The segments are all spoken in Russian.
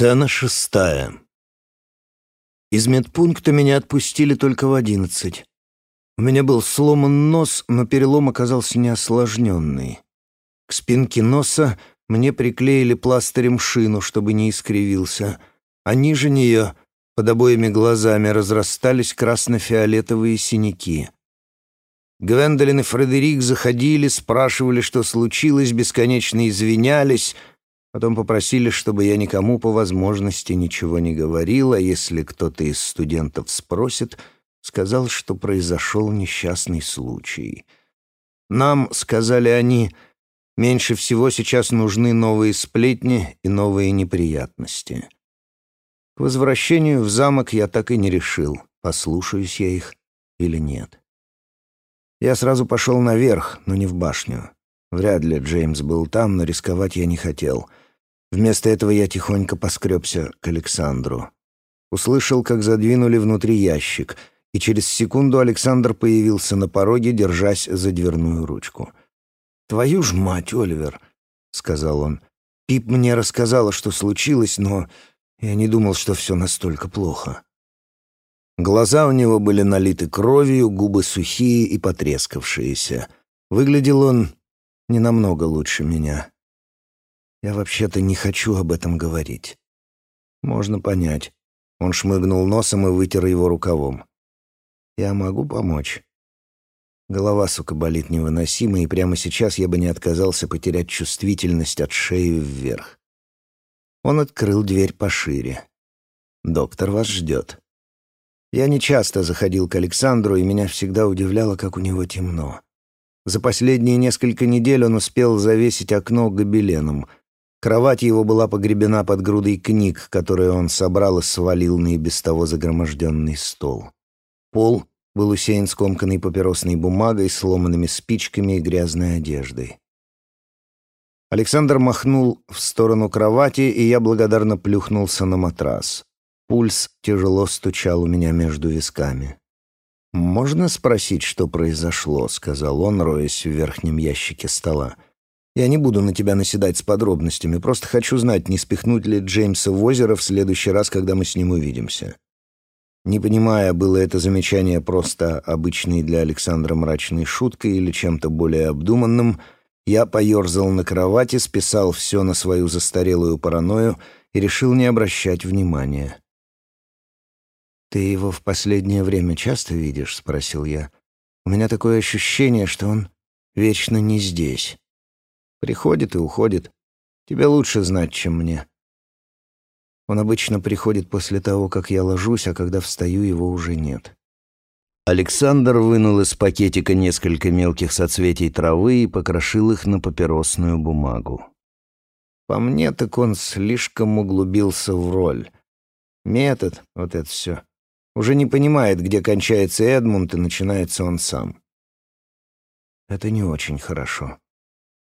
Сцена шестая. Из медпункта меня отпустили только в одиннадцать. У меня был сломан нос, но перелом оказался неосложненный. К спинке носа мне приклеили пластырем шину, чтобы не искривился, а ниже нее, под обоими глазами, разрастались красно-фиолетовые синяки. Гвендолин и Фредерик заходили, спрашивали, что случилось, бесконечно извинялись — Потом попросили, чтобы я никому по возможности ничего не говорил, а если кто-то из студентов спросит, сказал, что произошел несчастный случай. Нам, сказали они, меньше всего сейчас нужны новые сплетни и новые неприятности. К возвращению в замок я так и не решил, послушаюсь я их или нет. Я сразу пошел наверх, но не в башню. Вряд ли Джеймс был там, но рисковать я не хотел — Вместо этого я тихонько поскребся к Александру. Услышал, как задвинули внутри ящик, и через секунду Александр появился на пороге, держась за дверную ручку. «Твою ж мать, Оливер!» — сказал он. «Пип мне рассказала, что случилось, но я не думал, что все настолько плохо». Глаза у него были налиты кровью, губы сухие и потрескавшиеся. Выглядел он не намного лучше меня. Я вообще-то не хочу об этом говорить. Можно понять. Он шмыгнул носом и вытер его рукавом. Я могу помочь. Голова, сука, болит невыносимо, и прямо сейчас я бы не отказался потерять чувствительность от шеи вверх. Он открыл дверь пошире. «Доктор вас ждет». Я не часто заходил к Александру, и меня всегда удивляло, как у него темно. За последние несколько недель он успел завесить окно гобеленом — Кровать его была погребена под грудой книг, которые он собрал и свалил на и без того загроможденный стол. Пол был усеян скомканной папиросной бумагой, сломанными спичками и грязной одеждой. Александр махнул в сторону кровати, и я благодарно плюхнулся на матрас. Пульс тяжело стучал у меня между висками. «Можно спросить, что произошло?» — сказал он, роясь в верхнем ящике стола. — я не буду на тебя наседать с подробностями, просто хочу знать, не спихнуть ли Джеймса в озеро в следующий раз, когда мы с ним увидимся». Не понимая, было это замечание просто обычной для Александра мрачной шуткой или чем-то более обдуманным, я поерзал на кровати, списал все на свою застарелую паранойю и решил не обращать внимания. «Ты его в последнее время часто видишь?» — спросил я. «У меня такое ощущение, что он вечно не здесь». Приходит и уходит. Тебе лучше знать, чем мне. Он обычно приходит после того, как я ложусь, а когда встаю, его уже нет. Александр вынул из пакетика несколько мелких соцветий травы и покрошил их на папиросную бумагу. По мне, так он слишком углубился в роль. Метод, вот это все. Уже не понимает, где кончается Эдмунд и начинается он сам. Это не очень хорошо.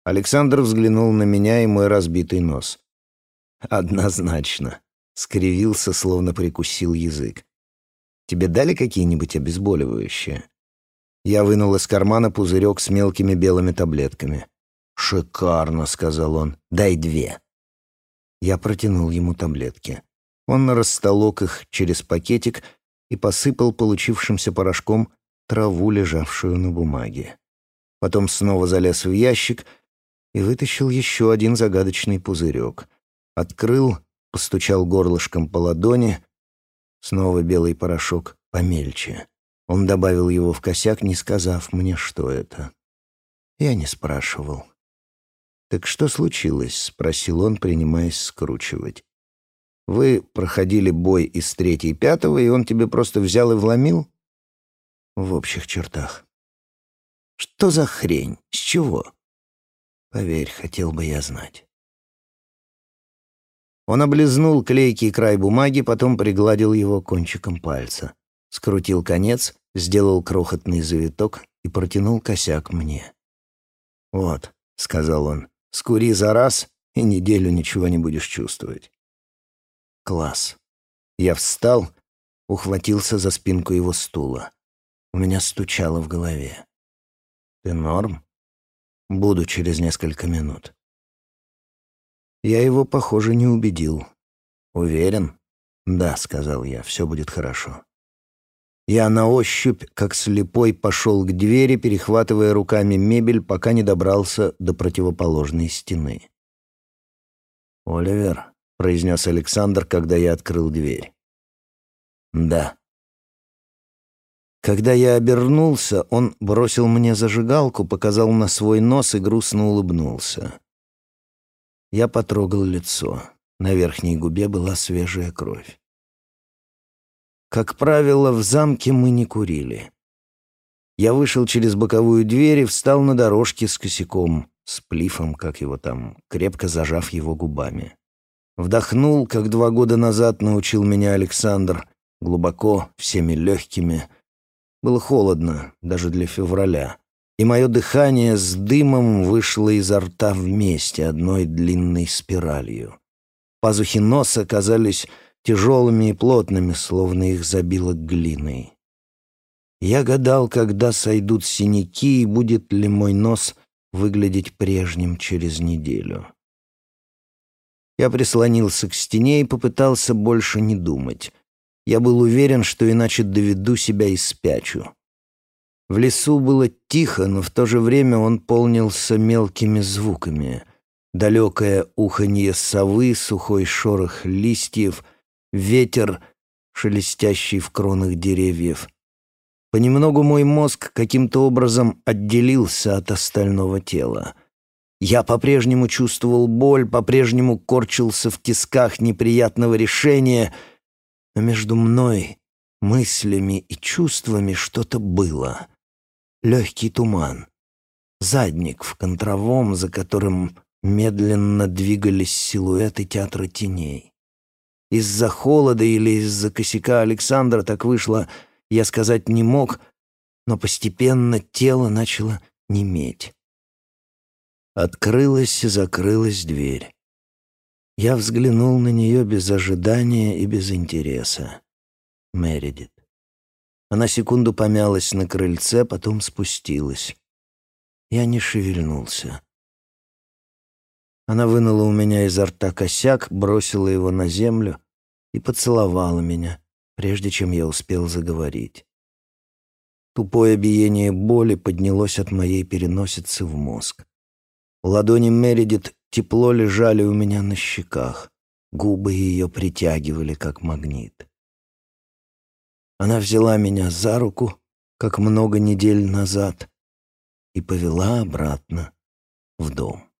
Александр взглянул на меня и мой разбитый нос. «Однозначно», — скривился, словно прикусил язык. «Тебе дали какие-нибудь обезболивающие?» Я вынул из кармана пузырек с мелкими белыми таблетками. «Шикарно», — сказал он. «Дай две». Я протянул ему таблетки. Он растолок их через пакетик и посыпал получившимся порошком траву, лежавшую на бумаге. Потом снова залез в ящик — и вытащил еще один загадочный пузырек. Открыл, постучал горлышком по ладони. Снова белый порошок помельче. Он добавил его в косяк, не сказав мне, что это. Я не спрашивал. «Так что случилось?» — спросил он, принимаясь скручивать. «Вы проходили бой из третьей пятого, и он тебе просто взял и вломил?» «В общих чертах». «Что за хрень? С чего?» Поверь, хотел бы я знать. Он облизнул клейкий край бумаги, потом пригладил его кончиком пальца. Скрутил конец, сделал крохотный завиток и протянул косяк мне. «Вот», — сказал он, — «скури за раз, и неделю ничего не будешь чувствовать». «Класс». Я встал, ухватился за спинку его стула. У меня стучало в голове. «Ты норм?» Буду через несколько минут. Я его, похоже, не убедил. «Уверен?» «Да», — сказал я, — «все будет хорошо». Я на ощупь, как слепой, пошел к двери, перехватывая руками мебель, пока не добрался до противоположной стены. «Оливер», — произнес Александр, когда я открыл дверь. «Да». Когда я обернулся, он бросил мне зажигалку, показал на свой нос и грустно улыбнулся. Я потрогал лицо. На верхней губе была свежая кровь. Как правило, в замке мы не курили. Я вышел через боковую дверь и встал на дорожке с косяком, с плифом, как его там, крепко зажав его губами. Вдохнул, как два года назад научил меня Александр, глубоко, всеми легкими. Было холодно, даже для февраля, и мое дыхание с дымом вышло изо рта вместе одной длинной спиралью. Пазухи носа казались тяжелыми и плотными, словно их забило глиной. Я гадал, когда сойдут синяки, и будет ли мой нос выглядеть прежним через неделю. Я прислонился к стене и попытался больше не думать. Я был уверен, что иначе доведу себя и спячу. В лесу было тихо, но в то же время он полнился мелкими звуками. Далекое уханье совы, сухой шорох листьев — ветер, шелестящий в кронах деревьев. Понемногу мой мозг каким-то образом отделился от остального тела. Я по-прежнему чувствовал боль, по-прежнему корчился в тисках неприятного решения, но между мной, мыслями и чувствами что-то было. Легкий туман. Задник в контровом, за которым медленно двигались силуэты театра теней. Из-за холода или из-за косяка Александра так вышло, я сказать не мог, но постепенно тело начало неметь. Открылась и закрылась дверь. Я взглянул на нее без ожидания и без интереса. Мередит. Она секунду помялась на крыльце, потом спустилась. Я не шевельнулся. Она вынула у меня изо рта косяк, бросила его на землю и поцеловала меня, прежде чем я успел заговорить. Тупое биение боли поднялось от моей переносицы в мозг. Ладони Мередит тепло лежали у меня на щеках, губы ее притягивали, как магнит. Она взяла меня за руку, как много недель назад, и повела обратно в дом.